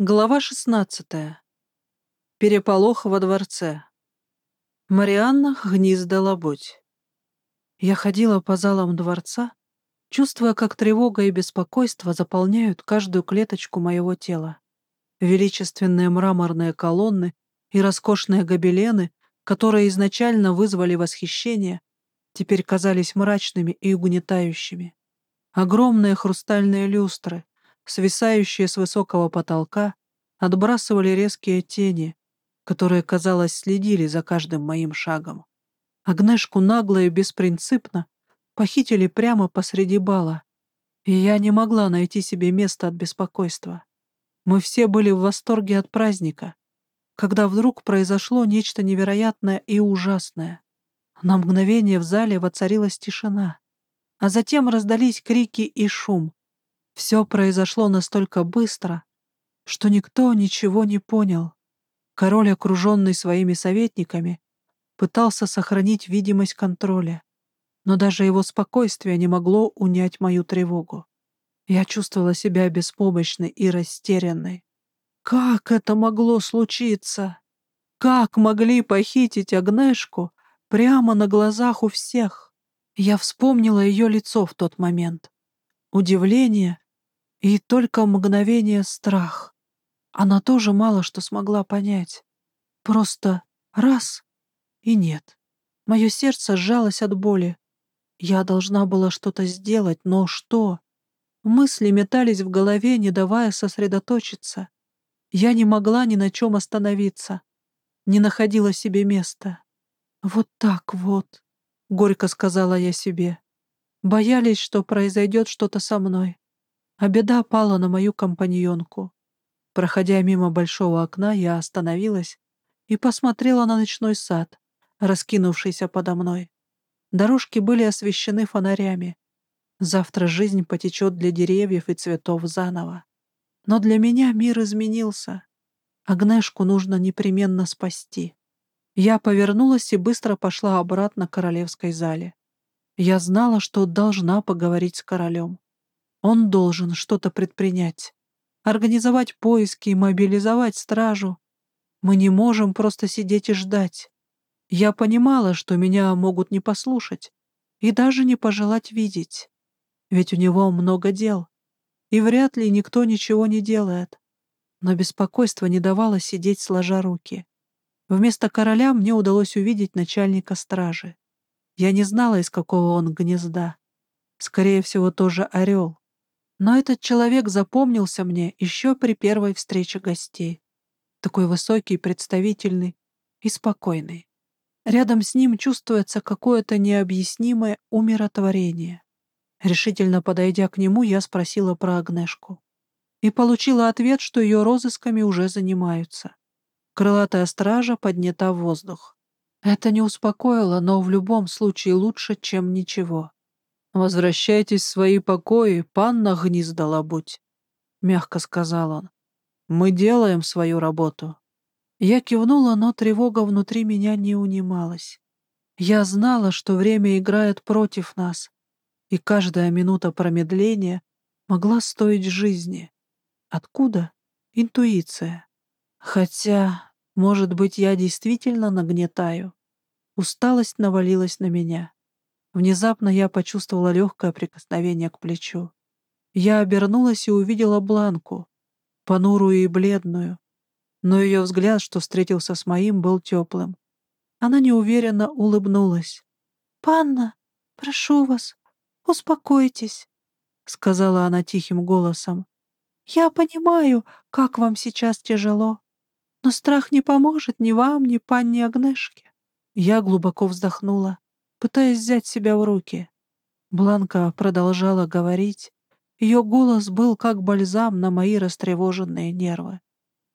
Глава 16. Переполох во дворце. Марианна гнездала будь. Я ходила по залам дворца, чувствуя, как тревога и беспокойство заполняют каждую клеточку моего тела. Величественные мраморные колонны и роскошные гобелены, которые изначально вызвали восхищение, теперь казались мрачными и угнетающими. Огромные хрустальные люстры, свисающие с высокого потолка, отбрасывали резкие тени, которые, казалось, следили за каждым моим шагом. Агнешку нагло и беспринципно похитили прямо посреди бала, и я не могла найти себе места от беспокойства. Мы все были в восторге от праздника, когда вдруг произошло нечто невероятное и ужасное. На мгновение в зале воцарилась тишина, а затем раздались крики и шум, все произошло настолько быстро, что никто ничего не понял. Король, окруженный своими советниками, пытался сохранить видимость контроля, но даже его спокойствие не могло унять мою тревогу. Я чувствовала себя беспомощной и растерянной. Как это могло случиться? Как могли похитить Агнешку прямо на глазах у всех? Я вспомнила ее лицо в тот момент. Удивление и только мгновение страх. Она тоже мало что смогла понять. Просто раз — и нет. Мое сердце сжалось от боли. Я должна была что-то сделать, но что? Мысли метались в голове, не давая сосредоточиться. Я не могла ни на чем остановиться. Не находила себе места. «Вот так вот», — горько сказала я себе. Боялись, что произойдет что-то со мной а беда пала на мою компаньонку. Проходя мимо большого окна, я остановилась и посмотрела на ночной сад, раскинувшийся подо мной. Дорожки были освещены фонарями. Завтра жизнь потечет для деревьев и цветов заново. Но для меня мир изменился. Агнешку нужно непременно спасти. Я повернулась и быстро пошла обратно к королевской зале. Я знала, что должна поговорить с королем. Он должен что-то предпринять. Организовать поиски и мобилизовать стражу. Мы не можем просто сидеть и ждать. Я понимала, что меня могут не послушать и даже не пожелать видеть. Ведь у него много дел, и вряд ли никто ничего не делает. Но беспокойство не давало сидеть сложа руки. Вместо короля мне удалось увидеть начальника стражи. Я не знала, из какого он гнезда. Скорее всего, тоже орел. Но этот человек запомнился мне еще при первой встрече гостей. Такой высокий, представительный и спокойный. Рядом с ним чувствуется какое-то необъяснимое умиротворение. Решительно подойдя к нему, я спросила про Агнешку. И получила ответ, что ее розысками уже занимаются. Крылатая стража поднята в воздух. Это не успокоило, но в любом случае лучше, чем ничего. «Возвращайтесь в свои покои, панна гнездала будь», — мягко сказал он. «Мы делаем свою работу». Я кивнула, но тревога внутри меня не унималась. Я знала, что время играет против нас, и каждая минута промедления могла стоить жизни. Откуда? Интуиция. Хотя, может быть, я действительно нагнетаю. Усталость навалилась на меня. Внезапно я почувствовала легкое прикосновение к плечу. Я обернулась и увидела Бланку, понурую и бледную. Но ее взгляд, что встретился с моим, был теплым. Она неуверенно улыбнулась. «Панна, прошу вас, успокойтесь», — сказала она тихим голосом. «Я понимаю, как вам сейчас тяжело, но страх не поможет ни вам, ни панне Агнешке». Я глубоко вздохнула пытаясь взять себя в руки. Бланка продолжала говорить. Ее голос был как бальзам на мои растревоженные нервы.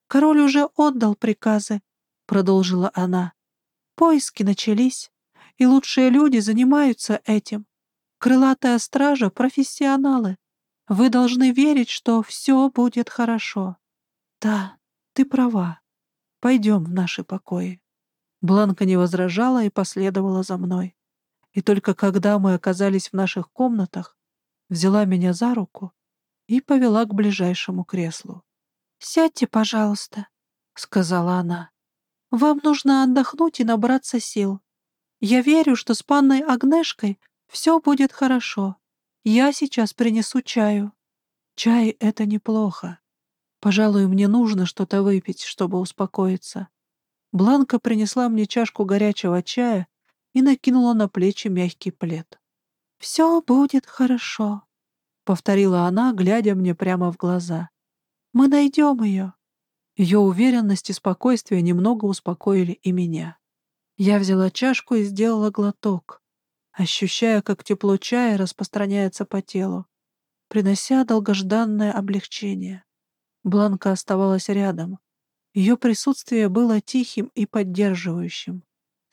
«Король уже отдал приказы», — продолжила она. «Поиски начались, и лучшие люди занимаются этим. Крылатая стража — профессионалы. Вы должны верить, что все будет хорошо. Да, ты права. Пойдем в наши покои». Бланка не возражала и последовала за мной. И только когда мы оказались в наших комнатах, взяла меня за руку и повела к ближайшему креслу. «Сядьте, пожалуйста», — сказала она. «Вам нужно отдохнуть и набраться сил. Я верю, что с панной Агнешкой все будет хорошо. Я сейчас принесу чаю». «Чай — это неплохо. Пожалуй, мне нужно что-то выпить, чтобы успокоиться». Бланка принесла мне чашку горячего чая и накинула на плечи мягкий плед. «Все будет хорошо», — повторила она, глядя мне прямо в глаза. «Мы найдем ее». Ее уверенность и спокойствие немного успокоили и меня. Я взяла чашку и сделала глоток, ощущая, как тепло чая распространяется по телу, принося долгожданное облегчение. Бланка оставалась рядом. Ее присутствие было тихим и поддерживающим.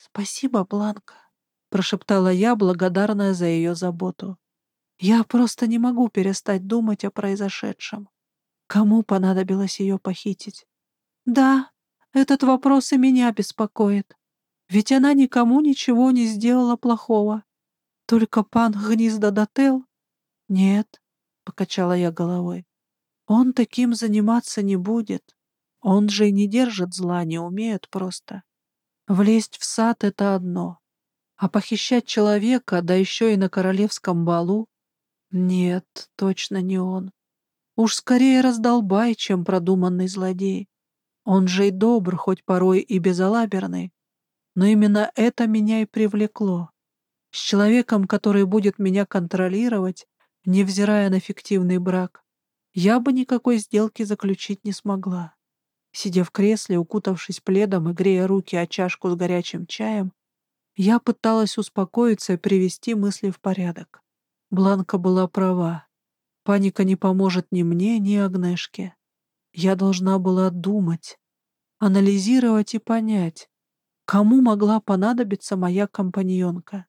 «Спасибо, Бланка», — прошептала я, благодарная за ее заботу. «Я просто не могу перестать думать о произошедшем. Кому понадобилось ее похитить? Да, этот вопрос и меня беспокоит. Ведь она никому ничего не сделала плохого. Только пан Гнизда Дател? Нет, — покачала я головой. Он таким заниматься не будет. Он же и не держит зла, не умеет просто. Влезть в сад — это одно. А похищать человека, да еще и на королевском балу? Нет, точно не он. Уж скорее раздолбай, чем продуманный злодей. Он же и добр, хоть порой и безалаберный, но именно это меня и привлекло. С человеком, который будет меня контролировать, невзирая на фиктивный брак, я бы никакой сделки заключить не смогла. Сидя в кресле, укутавшись пледом и грея руки о чашку с горячим чаем, я пыталась успокоиться и привести мысли в порядок. Бланка была права. Паника не поможет ни мне, ни Агнешке. Я должна была думать, анализировать и понять, Кому могла понадобиться моя компаньонка?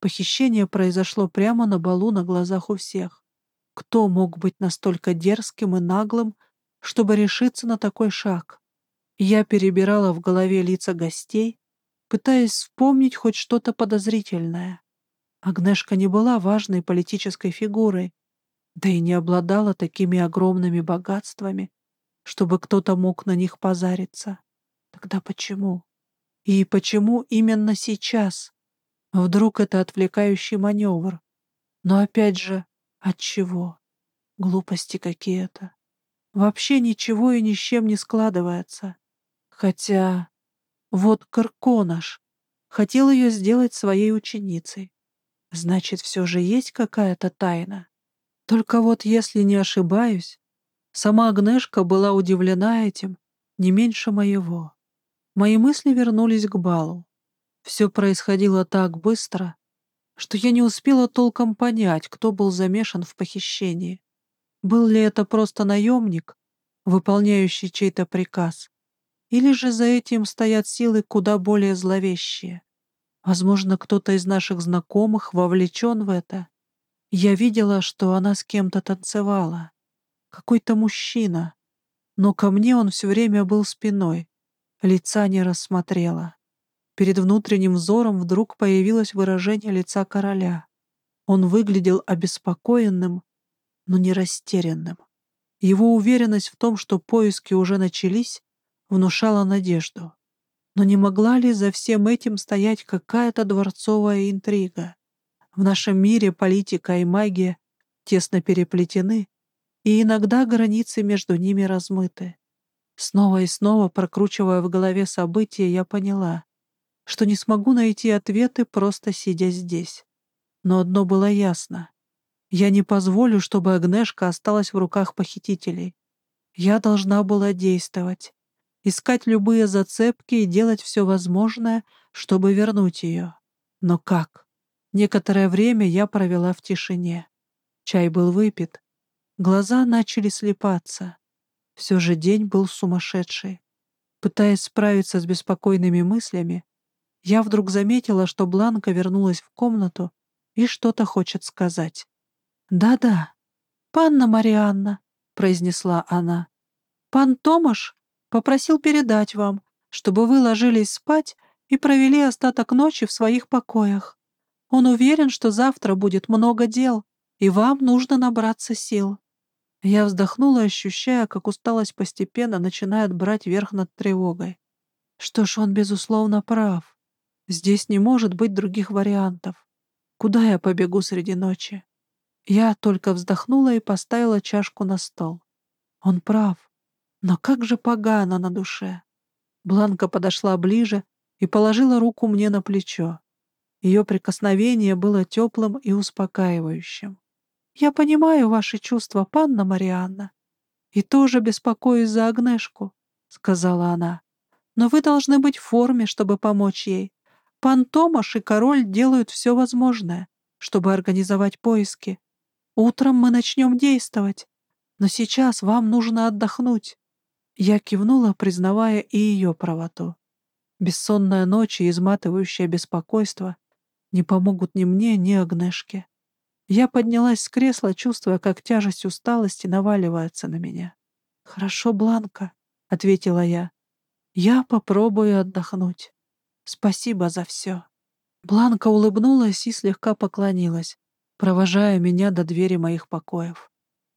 Похищение произошло прямо на балу на глазах у всех. Кто мог быть настолько дерзким и наглым, чтобы решиться на такой шаг? Я перебирала в голове лица гостей, пытаясь вспомнить хоть что-то подозрительное. Агнешка не была важной политической фигурой, да и не обладала такими огромными богатствами, чтобы кто-то мог на них позариться. Тогда почему? И почему именно сейчас? Вдруг это отвлекающий маневр? Но опять же, от чего? Глупости какие-то. Вообще ничего и ни с чем не складывается. Хотя... Вот Карконаш хотел ее сделать своей ученицей. Значит, все же есть какая-то тайна. Только вот, если не ошибаюсь, сама Агнешка была удивлена этим не меньше моего. Мои мысли вернулись к балу. Все происходило так быстро, что я не успела толком понять, кто был замешан в похищении. Был ли это просто наемник, выполняющий чей-то приказ, или же за этим стоят силы куда более зловещие. Возможно, кто-то из наших знакомых вовлечен в это. Я видела, что она с кем-то танцевала. Какой-то мужчина. Но ко мне он все время был спиной. Лица не рассмотрела. Перед внутренним взором вдруг появилось выражение лица короля. Он выглядел обеспокоенным, но не растерянным. Его уверенность в том, что поиски уже начались, внушала надежду. Но не могла ли за всем этим стоять какая-то дворцовая интрига? В нашем мире политика и магия тесно переплетены, и иногда границы между ними размыты. Снова и снова, прокручивая в голове события, я поняла, что не смогу найти ответы, просто сидя здесь. Но одно было ясно. Я не позволю, чтобы Агнешка осталась в руках похитителей. Я должна была действовать, искать любые зацепки и делать все возможное, чтобы вернуть ее. Но как? Некоторое время я провела в тишине. Чай был выпит. Глаза начали слепаться. Все же день был сумасшедший. Пытаясь справиться с беспокойными мыслями, я вдруг заметила, что Бланка вернулась в комнату и что-то хочет сказать. «Да-да, панна Марианна», — произнесла она. «Пан Томаш попросил передать вам, чтобы вы ложились спать и провели остаток ночи в своих покоях. Он уверен, что завтра будет много дел, и вам нужно набраться сил». Я вздохнула, ощущая, как усталость постепенно начинает брать верх над тревогой. Что ж, он, безусловно, прав. Здесь не может быть других вариантов. Куда я побегу среди ночи? Я только вздохнула и поставила чашку на стол. Он прав. Но как же погано на душе. Бланка подошла ближе и положила руку мне на плечо. Ее прикосновение было теплым и успокаивающим. «Я понимаю ваши чувства, панна Марианна, и тоже беспокоюсь за Агнешку», — сказала она. «Но вы должны быть в форме, чтобы помочь ей. Пан Томаш и король делают все возможное, чтобы организовать поиски. Утром мы начнем действовать, но сейчас вам нужно отдохнуть». Я кивнула, признавая и ее правоту. Бессонная ночь и изматывающее беспокойство не помогут ни мне, ни Агнешке. Я поднялась с кресла, чувствуя, как тяжесть усталости наваливается на меня. «Хорошо, Бланка», — ответила я. «Я попробую отдохнуть. Спасибо за все». Бланка улыбнулась и слегка поклонилась, провожая меня до двери моих покоев.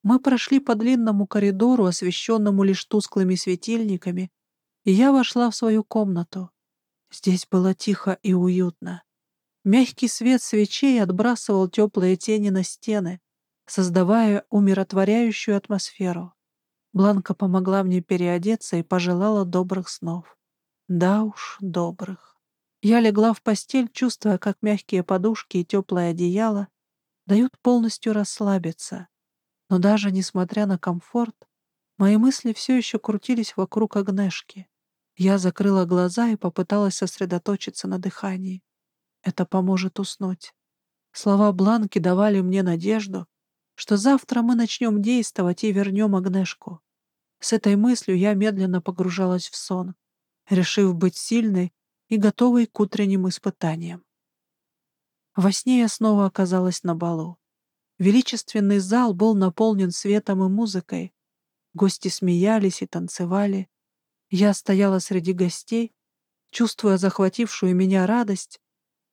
Мы прошли по длинному коридору, освещенному лишь тусклыми светильниками, и я вошла в свою комнату. Здесь было тихо и уютно. Мягкий свет свечей отбрасывал теплые тени на стены, создавая умиротворяющую атмосферу. Бланка помогла мне переодеться и пожелала добрых снов. Да уж, добрых. Я легла в постель, чувствуя, как мягкие подушки и теплое одеяло дают полностью расслабиться. Но даже несмотря на комфорт, мои мысли все еще крутились вокруг Агнешки. Я закрыла глаза и попыталась сосредоточиться на дыхании. Это поможет уснуть. Слова Бланки давали мне надежду, что завтра мы начнем действовать и вернем Агнешку. С этой мыслью я медленно погружалась в сон, решив быть сильной и готовой к утренним испытаниям. Во сне я снова оказалась на балу. Величественный зал был наполнен светом и музыкой. Гости смеялись и танцевали. Я стояла среди гостей, чувствуя захватившую меня радость,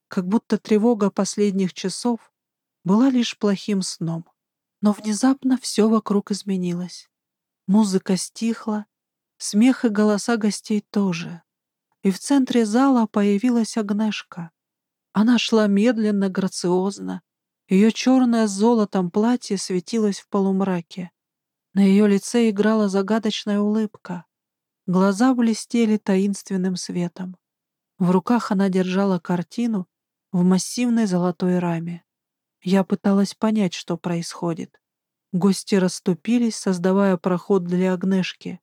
как будто тревога последних часов была лишь плохим сном. Но внезапно все вокруг изменилось. Музыка стихла, смех и голоса гостей тоже. И в центре зала появилась Агнешка. Она шла медленно, грациозно, ее черное с золотом платье светилось в полумраке. На ее лице играла загадочная улыбка. Глаза блестели таинственным светом. В руках она держала картину в массивной золотой раме. Я пыталась понять, что происходит. Гости расступились, создавая проход для Агнешки,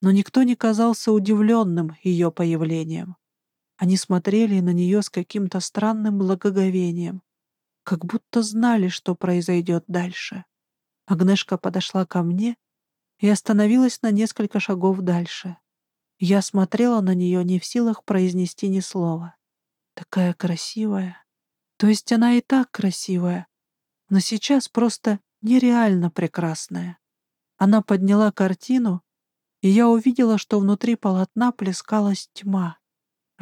но никто не казался удивленным ее появлением. Они смотрели на нее с каким-то странным благоговением как будто знали, что произойдет дальше. Агнешка подошла ко мне и остановилась на несколько шагов дальше. Я смотрела на нее не в силах произнести ни слова. Такая красивая. То есть она и так красивая, но сейчас просто нереально прекрасная. Она подняла картину, и я увидела, что внутри полотна плескалась тьма.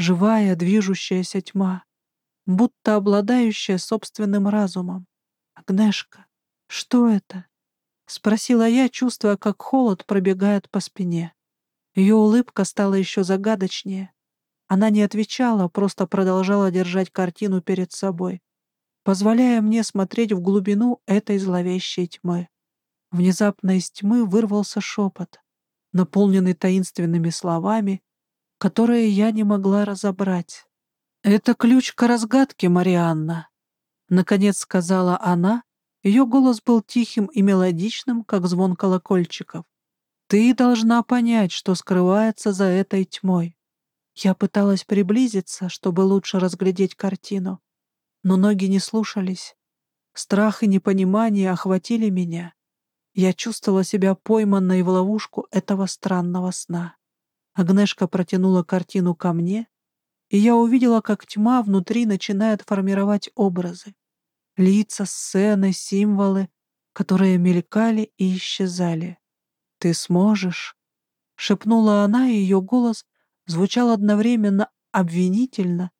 Живая, движущаяся тьма будто обладающая собственным разумом. «Агнешка, что это?» — спросила я, чувствуя, как холод пробегает по спине. Ее улыбка стала еще загадочнее. Она не отвечала, просто продолжала держать картину перед собой, позволяя мне смотреть в глубину этой зловещей тьмы. Внезапно из тьмы вырвался шепот, наполненный таинственными словами, которые я не могла разобрать. «Это ключ к разгадке, Марианна», — наконец сказала она. Ее голос был тихим и мелодичным, как звон колокольчиков. «Ты должна понять, что скрывается за этой тьмой». Я пыталась приблизиться, чтобы лучше разглядеть картину, но ноги не слушались. Страх и непонимание охватили меня. Я чувствовала себя пойманной в ловушку этого странного сна. Агнешка протянула картину ко мне, и я увидела, как тьма внутри начинает формировать образы. Лица, сцены, символы, которые мелькали и исчезали. «Ты сможешь», — шепнула она, и ее голос звучал одновременно обвинительно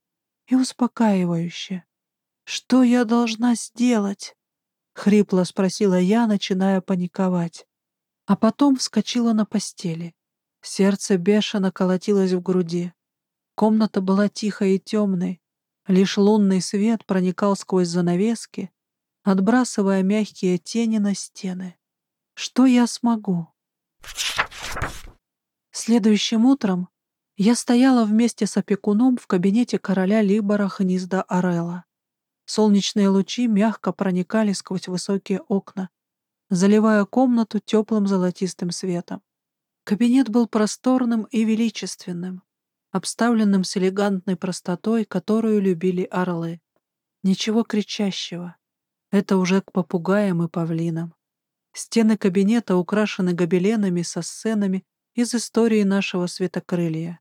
и успокаивающе. «Что я должна сделать?» — хрипло спросила я, начиная паниковать. А потом вскочила на постели. Сердце бешено колотилось в груди. Комната была тихой и темной. Лишь лунный свет проникал сквозь занавески, отбрасывая мягкие тени на стены. Что я смогу? Следующим утром я стояла вместе с опекуном в кабинете короля Либора Хнизда Орелла. Солнечные лучи мягко проникали сквозь высокие окна, заливая комнату теплым золотистым светом. Кабинет был просторным и величественным, обставленным с элегантной простотой, которую любили орлы. Ничего кричащего. Это уже к попугаям и павлинам. Стены кабинета украшены гобеленами со сценами из истории нашего светокрылья.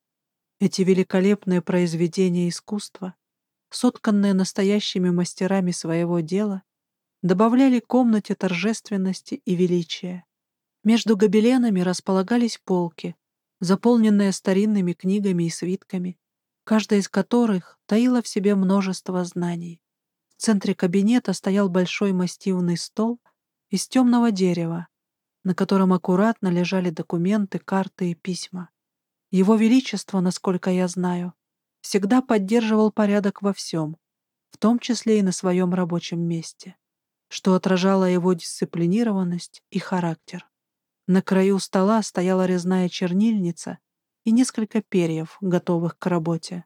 Эти великолепные произведения искусства, сотканные настоящими мастерами своего дела, добавляли комнате торжественности и величия. Между гобеленами располагались полки, заполненные старинными книгами и свитками, каждая из которых таила в себе множество знаний. В центре кабинета стоял большой массивный стол из темного дерева, на котором аккуратно лежали документы, карты и письма. Его Величество, насколько я знаю, всегда поддерживал порядок во всем, в том числе и на своем рабочем месте, что отражало его дисциплинированность и характер. На краю стола стояла резная чернильница и несколько перьев, готовых к работе.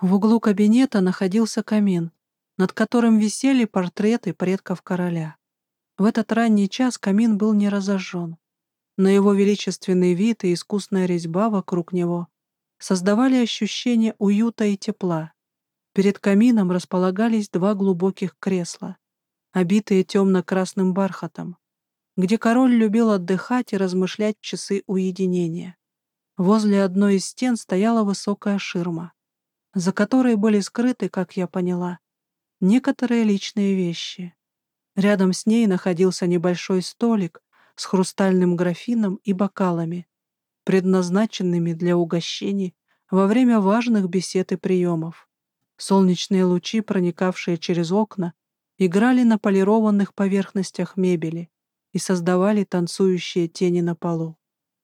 В углу кабинета находился камин, над которым висели портреты предков короля. В этот ранний час камин был не разожжен, но его величественный вид и искусная резьба вокруг него создавали ощущение уюта и тепла. Перед камином располагались два глубоких кресла, обитые темно-красным бархатом где король любил отдыхать и размышлять часы уединения. Возле одной из стен стояла высокая ширма, за которой были скрыты, как я поняла, некоторые личные вещи. Рядом с ней находился небольшой столик с хрустальным графином и бокалами, предназначенными для угощений во время важных бесед и приемов. Солнечные лучи, проникавшие через окна, играли на полированных поверхностях мебели, и создавали танцующие тени на полу.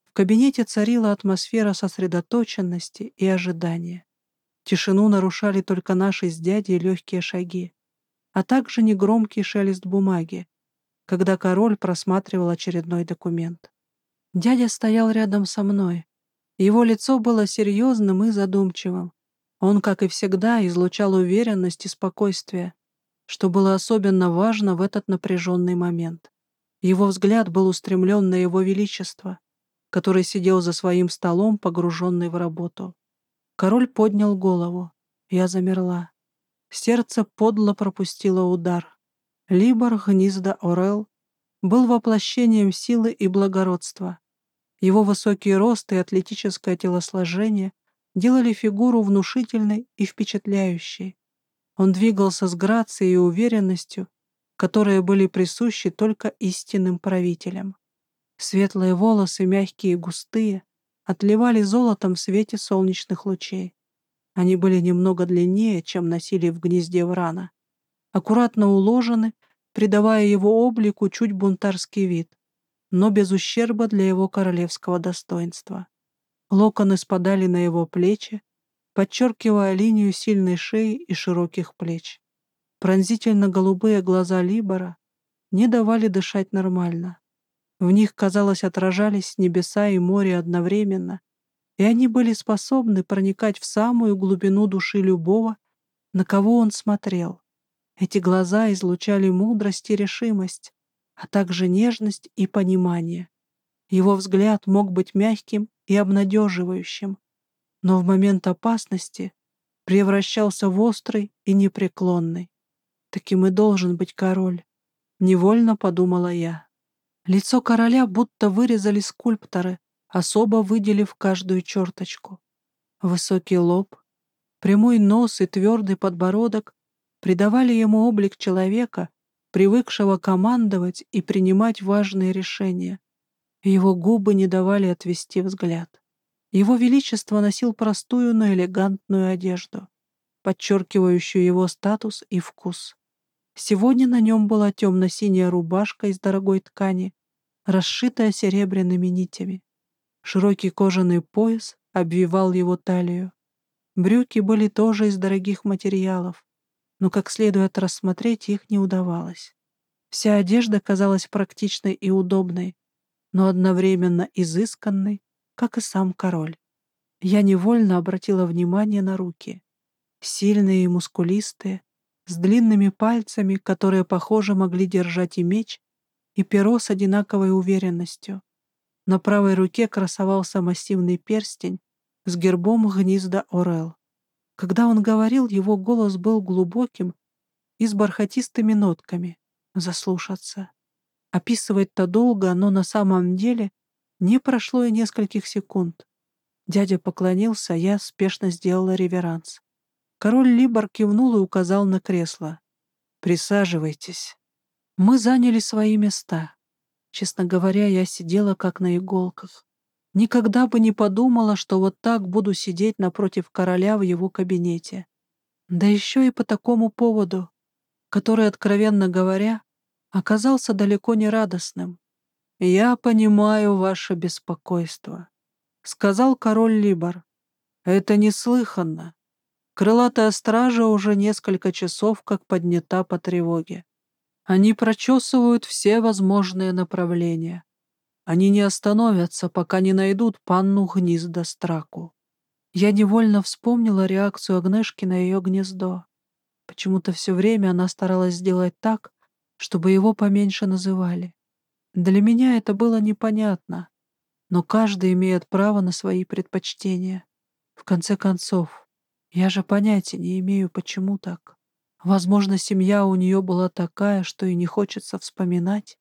В кабинете царила атмосфера сосредоточенности и ожидания. Тишину нарушали только наши с дядей легкие шаги, а также негромкий шелест бумаги, когда король просматривал очередной документ. Дядя стоял рядом со мной. Его лицо было серьезным и задумчивым. Он, как и всегда, излучал уверенность и спокойствие, что было особенно важно в этот напряженный момент. Его взгляд был устремлен на его величество, который сидел за своим столом, погруженный в работу. Король поднял голову. Я замерла. Сердце подло пропустило удар. Либор Гнизда Орел был воплощением силы и благородства. Его высокий рост и атлетическое телосложение делали фигуру внушительной и впечатляющей. Он двигался с грацией и уверенностью, которые были присущи только истинным правителям. Светлые волосы, мягкие и густые, отливали золотом в свете солнечных лучей. Они были немного длиннее, чем носили в гнезде врана. Аккуратно уложены, придавая его облику чуть бунтарский вид, но без ущерба для его королевского достоинства. Локоны спадали на его плечи, подчеркивая линию сильной шеи и широких плеч. Пронзительно-голубые глаза Либора не давали дышать нормально. В них, казалось, отражались небеса и море одновременно, и они были способны проникать в самую глубину души любого, на кого он смотрел. Эти глаза излучали мудрость и решимость, а также нежность и понимание. Его взгляд мог быть мягким и обнадеживающим, но в момент опасности превращался в острый и непреклонный. Таким и должен быть король. Невольно подумала я. Лицо короля будто вырезали скульпторы, особо выделив каждую черточку. Высокий лоб, прямой нос и твердый подбородок придавали ему облик человека, привыкшего командовать и принимать важные решения. Его губы не давали отвести взгляд. Его Величество носил простую, но элегантную одежду, подчеркивающую его статус и вкус. Сегодня на нем была темно-синяя рубашка из дорогой ткани, расшитая серебряными нитями. Широкий кожаный пояс обвивал его талию. Брюки были тоже из дорогих материалов, но как следует рассмотреть их не удавалось. Вся одежда казалась практичной и удобной, но одновременно изысканной, как и сам король. Я невольно обратила внимание на руки. Сильные и мускулистые, с длинными пальцами, которые, похоже, могли держать и меч, и перо с одинаковой уверенностью. На правой руке красовался массивный перстень с гербом гнезда Орел. Когда он говорил, его голос был глубоким и с бархатистыми нотками. Заслушаться. Описывать-то долго, но на самом деле не прошло и нескольких секунд. Дядя поклонился, я спешно сделала реверанс. Король Либор кивнул и указал на кресло. «Присаживайтесь». Мы заняли свои места. Честно говоря, я сидела как на иголках. Никогда бы не подумала, что вот так буду сидеть напротив короля в его кабинете. Да еще и по такому поводу, который, откровенно говоря, оказался далеко не радостным. «Я понимаю ваше беспокойство», — сказал король Либор. «Это неслыханно. Крылатая стража уже несколько часов как поднята по тревоге. Они прочесывают все возможные направления. Они не остановятся, пока не найдут панну гнезда Страку. Я невольно вспомнила реакцию Агнешки на ее гнездо. Почему-то все время она старалась сделать так, чтобы его поменьше называли. Для меня это было непонятно, но каждый имеет право на свои предпочтения. В конце концов, я же понятия не имею, почему так. Возможно, семья у нее была такая, что и не хочется вспоминать.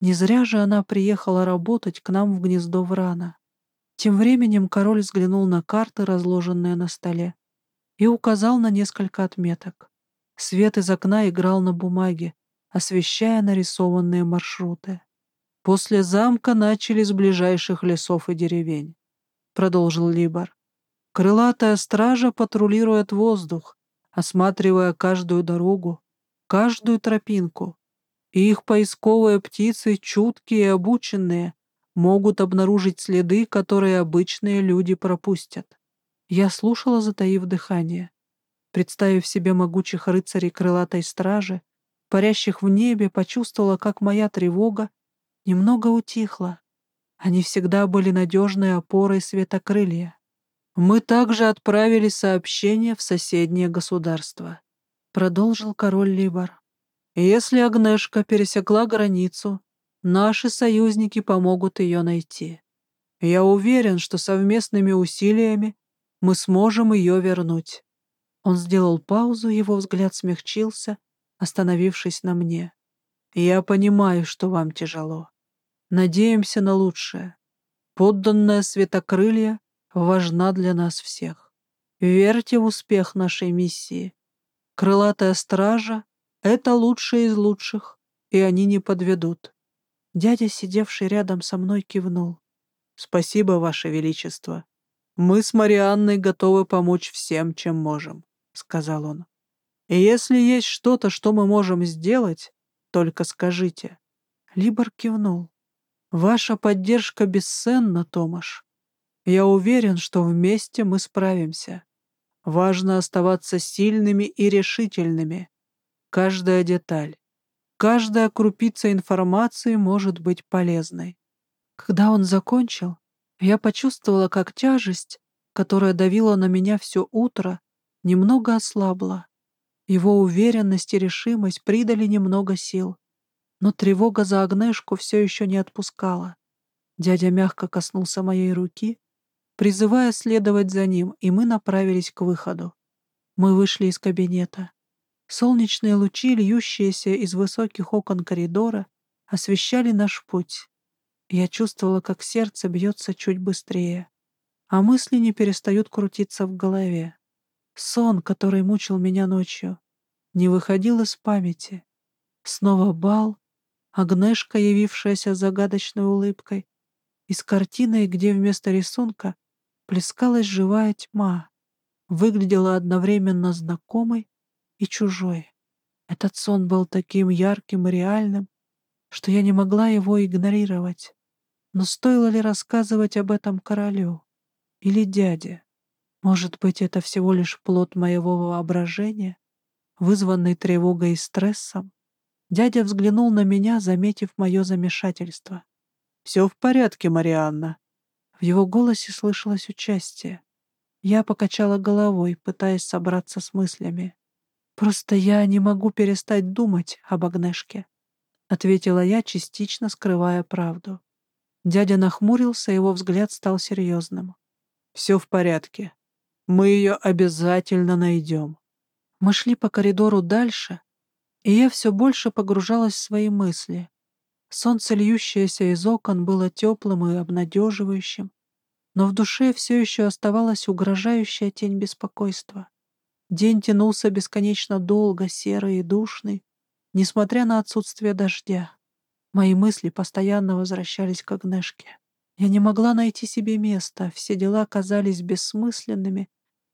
Не зря же она приехала работать к нам в гнездо Врана. Тем временем король взглянул на карты, разложенные на столе, и указал на несколько отметок. Свет из окна играл на бумаге, освещая нарисованные маршруты. После замка начали с ближайших лесов и деревень, — продолжил Либор. Крылатая стража патрулирует воздух, осматривая каждую дорогу, каждую тропинку. И их поисковые птицы, чуткие и обученные, могут обнаружить следы, которые обычные люди пропустят. Я слушала, затаив дыхание. Представив себе могучих рыцарей крылатой стражи, парящих в небе, почувствовала, как моя тревога немного утихла. Они всегда были надежной опорой светокрылья. Мы также отправили сообщение в соседнее государство. Продолжил король Либор. Если Агнешка пересекла границу, наши союзники помогут ее найти. Я уверен, что совместными усилиями мы сможем ее вернуть. Он сделал паузу, его взгляд смягчился, остановившись на мне. Я понимаю, что вам тяжело. Надеемся на лучшее. Подданное светокрылья важна для нас всех. Верьте в успех нашей миссии. Крылатая стража — это лучшие из лучших, и они не подведут. Дядя, сидевший рядом со мной, кивнул. «Спасибо, Ваше Величество. Мы с Марианной готовы помочь всем, чем можем», — сказал он. «И если есть что-то, что мы можем сделать, только скажите». Либор кивнул. «Ваша поддержка бесценна, Томаш. Я уверен, что вместе мы справимся. Важно оставаться сильными и решительными. Каждая деталь, каждая крупица информации может быть полезной. Когда он закончил, я почувствовала, как тяжесть, которая давила на меня все утро, немного ослабла. Его уверенность и решимость придали немного сил. Но тревога за Агнешку все еще не отпускала. Дядя мягко коснулся моей руки, призывая следовать за ним, и мы направились к выходу. Мы вышли из кабинета. Солнечные лучи, льющиеся из высоких окон коридора, освещали наш путь. Я чувствовала, как сердце бьется чуть быстрее, а мысли не перестают крутиться в голове. Сон, который мучил меня ночью, не выходил из памяти. Снова бал, Агнешка, явившаяся загадочной улыбкой, и с картиной, где вместо рисунка плескалась живая тьма, выглядела одновременно знакомой и чужой. Этот сон был таким ярким и реальным, что я не могла его игнорировать. Но стоило ли рассказывать об этом королю? Или дяде? Может быть, это всего лишь плод моего воображения, вызванный тревогой и стрессом? Дядя взглянул на меня, заметив мое замешательство. «Все в порядке, Марианна». В его голосе слышалось участие. Я покачала головой, пытаясь собраться с мыслями. «Просто я не могу перестать думать об Агнешке», — ответила я, частично скрывая правду. Дядя нахмурился, его взгляд стал серьезным. «Все в порядке. Мы ее обязательно найдем». Мы шли по коридору дальше, и я все больше погружалась в свои мысли. Солнце, льющееся из окон, было теплым и обнадеживающим, но в душе все еще оставалась угрожающая тень беспокойства. День тянулся бесконечно долго, серый и душный, несмотря на отсутствие дождя. Мои мысли постоянно возвращались к Агнешке. Я не могла найти себе места, все дела казались бессмысленными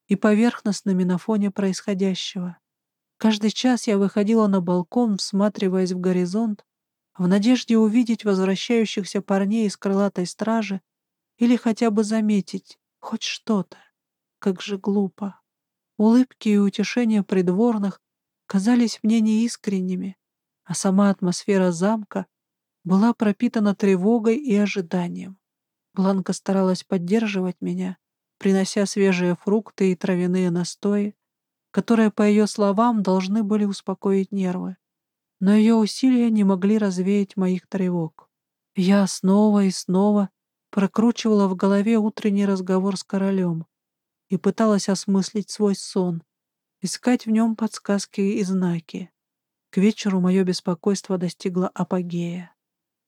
и поверхностными на фоне происходящего. Каждый час я выходила на балкон, всматриваясь в горизонт, в надежде увидеть возвращающихся парней из крылатой стражи или хотя бы заметить хоть что-то. Как же глупо. Улыбки и утешения придворных казались мне неискренними, а сама атмосфера замка была пропитана тревогой и ожиданием. Бланка старалась поддерживать меня, принося свежие фрукты и травяные настои, которые, по ее словам, должны были успокоить нервы. Но ее усилия не могли развеять моих тревог. Я снова и снова прокручивала в голове утренний разговор с королем и пыталась осмыслить свой сон, искать в нем подсказки и знаки. К вечеру мое беспокойство достигло апогея.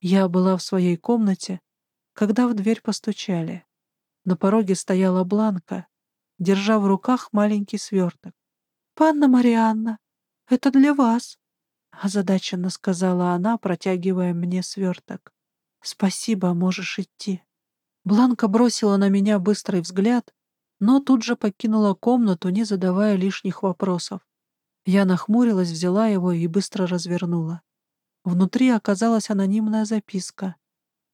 Я была в своей комнате, когда в дверь постучали. На пороге стояла Бланка, держа в руках маленький сверток. «Панна Марианна, это для вас», — озадаченно сказала она, протягивая мне сверток. «Спасибо, можешь идти». Бланка бросила на меня быстрый взгляд, но тут же покинула комнату, не задавая лишних вопросов. Я нахмурилась, взяла его и быстро развернула. Внутри оказалась анонимная записка,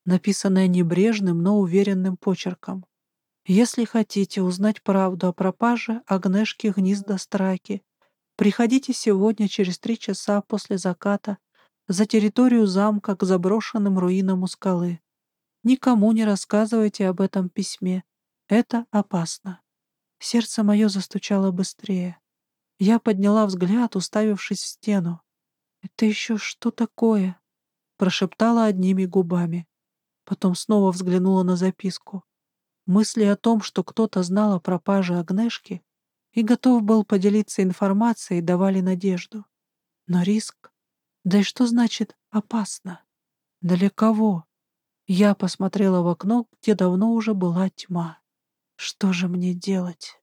написанная небрежным, но уверенным почерком. «Если хотите узнать правду о пропаже Агнешки Гнизда Страйки, приходите сегодня через три часа после заката за территорию замка к заброшенным руинам у скалы. Никому не рассказывайте об этом письме. Это опасно. Сердце мое застучало быстрее. Я подняла взгляд, уставившись в стену. «Это еще что такое?» Прошептала одними губами. Потом снова взглянула на записку. Мысли о том, что кто-то знал о пропаже Агнешки и готов был поделиться информацией, давали надежду. Но риск... Да и что значит «опасно»? Для кого? Я посмотрела в окно, где давно уже была тьма. Что же мне делать?